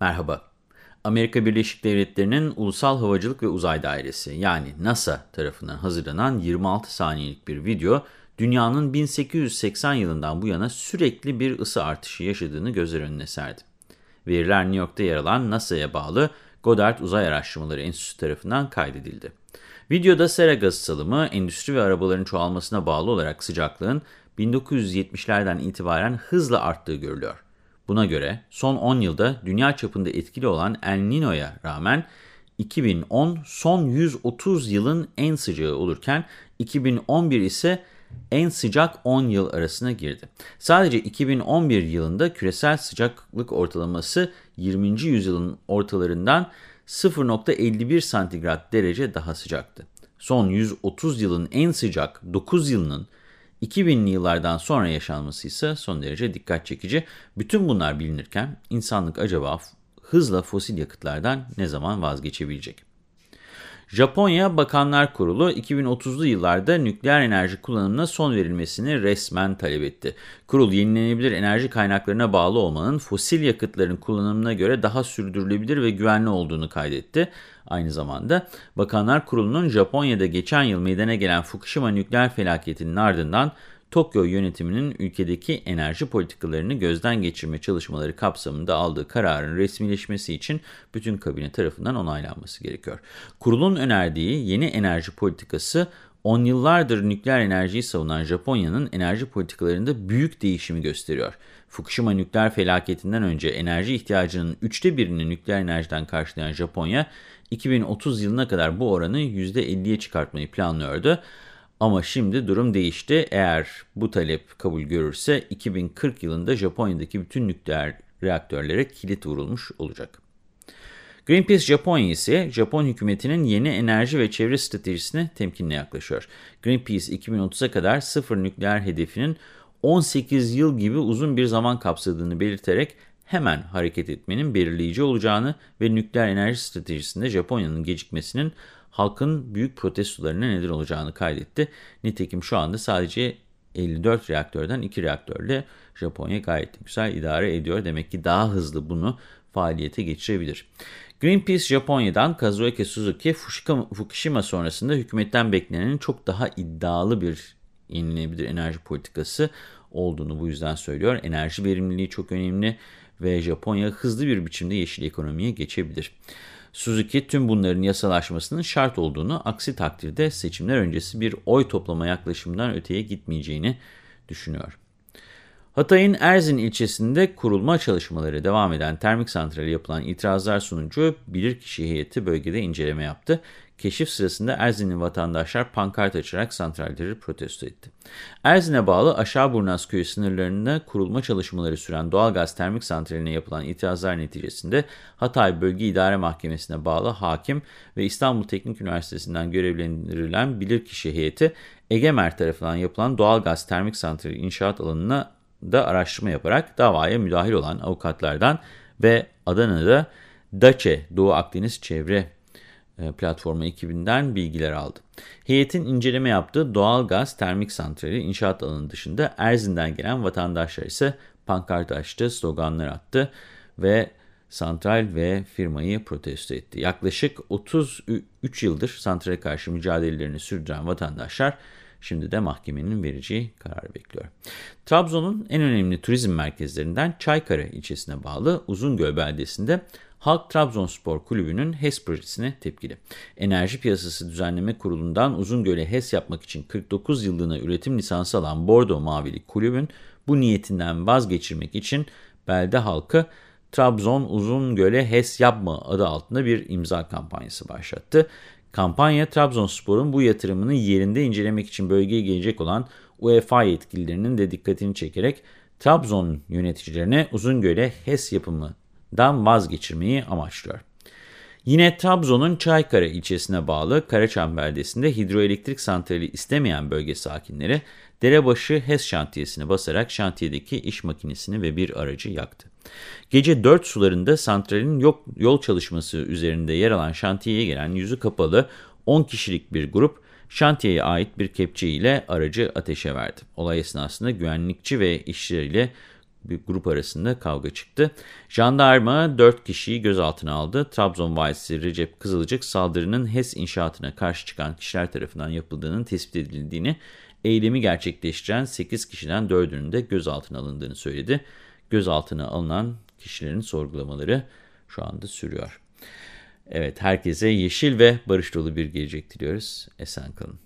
Merhaba. Amerika Birleşik Devletleri'nin Ulusal Havacılık ve Uzay Dairesi yani NASA tarafından hazırlanan 26 saniyelik bir video, dünyanın 1880 yılından bu yana sürekli bir ısı artışı yaşadığını gözler önüne serdi. Veriler New York'ta yer alan NASA'ya bağlı Goddard Uzay Araştırmaları Enstitüsü tarafından kaydedildi. Videoda sera gazı salımı, endüstri ve arabaların çoğalmasına bağlı olarak sıcaklığın 1970'lerden itibaren hızla arttığı görülüyor. Buna göre son 10 yılda dünya çapında etkili olan El Niño'ya rağmen 2010 son 130 yılın en sıcağı olurken 2011 ise en sıcak 10 yıl arasına girdi. Sadece 2011 yılında küresel sıcaklık ortalaması 20. yüzyılın ortalarından 0.51 santigrat derece daha sıcaktı. Son 130 yılın en sıcak 9 yılının 2000'li yıllardan sonra yaşanması ise son derece dikkat çekici. Bütün bunlar bilinirken insanlık acaba hızla fosil yakıtlardan ne zaman vazgeçebilecek? Japonya Bakanlar Kurulu 2030'lu yıllarda nükleer enerji kullanımına son verilmesini resmen talep etti. Kurul yenilenebilir enerji kaynaklarına bağlı olmanın fosil yakıtların kullanımına göre daha sürdürülebilir ve güvenli olduğunu kaydetti. Aynı zamanda Bakanlar Kurulu'nun Japonya'da geçen yıl meydana gelen Fukushima nükleer felaketinin ardından Tokyo yönetiminin ülkedeki enerji politikalarını gözden geçirme çalışmaları kapsamında aldığı kararın resmileşmesi için bütün kabine tarafından onaylanması gerekiyor. Kurulun önerdiği yeni enerji politikası 10 yıllardır nükleer enerjiyi savunan Japonya'nın enerji politikalarında büyük değişimi gösteriyor. Fukushima nükleer felaketinden önce enerji ihtiyacının üçte birini nükleer enerjiden karşılayan Japonya, 2030 yılına kadar bu oranı %50'ye çıkartmayı planlıyordu. Ama şimdi durum değişti. Eğer bu talep kabul görürse 2040 yılında Japonya'daki bütün nükleer reaktörlere kilit vurulmuş olacak. Greenpeace Japonya ise Japon hükümetinin yeni enerji ve çevre stratejisine temkinle yaklaşıyor. Greenpeace 2030'a kadar sıfır nükleer hedefinin 18 yıl gibi uzun bir zaman kapsadığını belirterek hemen hareket etmenin belirleyici olacağını ve nükleer enerji stratejisinde Japonya'nın gecikmesinin halkın büyük protestolarına neden olacağını kaydetti. Nitekim şu anda sadece 54 reaktörden 2 reaktörle Japonya gayet güzel idare ediyor. Demek ki daha hızlı bunu faaliyete geçirebilir. Greenpeace Japonya'dan Kazuaki Suzuki Fukushima sonrasında hükümetten beklenenin çok daha iddialı bir yenilenebilir enerji politikası olduğunu bu yüzden söylüyor. Enerji verimliliği çok önemli ve Japonya hızlı bir biçimde yeşil ekonomiye geçebilir. Suzuki tüm bunların yasalaşmasının şart olduğunu, aksi takdirde seçimler öncesi bir oy toplama yaklaşımından öteye gitmeyeceğini düşünüyor. Hatay'ın Erzin ilçesinde kurulma çalışmaları devam eden termik santrale yapılan itirazlar sonucu bilirkişi heyeti bölgede inceleme yaptı. Keşif sırasında Erzin'li vatandaşlar pankart açarak santralleri protesto etti. Erzin'e bağlı Aşağıburnaz köyü sınırlarında kurulma çalışmaları süren doğalgaz termik santraline yapılan itirazlar neticesinde Hatay Bölge İdare Mahkemesi'ne bağlı hakim ve İstanbul Teknik Üniversitesi'nden görevlendirilen bilirkişi heyeti Egemer tarafından yapılan doğalgaz termik santrali inşaat alanına da araştırma yaparak davaya müdahil olan avukatlardan ve Adana'da DAÇE Doğu Akdeniz Çevre e, platformu ekibinden bilgiler aldı. Heyetin inceleme yaptığı doğal gaz termik santrali inşaat alanı dışında Erzin'den gelen vatandaşlar ise pankart açtı, sloganlar attı ve santral ve firmayı protesto etti. Yaklaşık 33 yıldır santrale karşı mücadelelerini sürdüren vatandaşlar şimdi de mahkemenin vereceği kararı bekliyor. Trabzon'un en önemli turizm merkezlerinden Çaykara ilçesine bağlı Uzungöl beldesinde Halk Trabzonspor Kulübü'nün HES projesine tepkili. Enerji Piyasası Düzenleme Kurulu'ndan Uzungöl'e HES yapmak için 49 yıllığına üretim lisansı alan Bordo Mavili Kulübün bu niyetinden vazgeçirmek için belde halkı Trabzon Uzungöl'e HES yapma adı altında bir imza kampanyası başlattı. Kampanya Trabzonspor'un bu yatırımını yerinde incelemek için bölgeye gelecek olan UEFA yetkililerinin de dikkatini çekerek Trabzon yöneticilerine Uzungöl'e HES yapımı dan vazgeçirmeyi amaçlıyor. Yine Trabzon'un Çaykara ilçesine bağlı Karaçam beldesinde hidroelektrik santrali istemeyen bölge sakinleri Derebaşı HES şantiyesine basarak şantiyedeki iş makinesini ve bir aracı yaktı. Gece 4 sularında santralin yok, yol çalışması üzerinde yer alan şantiyeye gelen yüzü kapalı 10 kişilik bir grup şantiyeye ait bir kepçe ile aracı ateşe verdi. Olay esnasında güvenlikçi ve işçileriyle bir grup arasında kavga çıktı. Jandarma 4 kişiyi gözaltına aldı. Trabzon valisi Recep Kızılcık saldırının HES inşaatına karşı çıkan kişiler tarafından yapıldığının tespit edildiğini, eylemi gerçekleştiren 8 kişiden 4'ünün de gözaltına alındığını söyledi. Gözaltına alınan kişilerin sorgulamaları şu anda sürüyor. Evet herkese yeşil ve barış dolu bir gelecek diliyoruz. Esen kalın.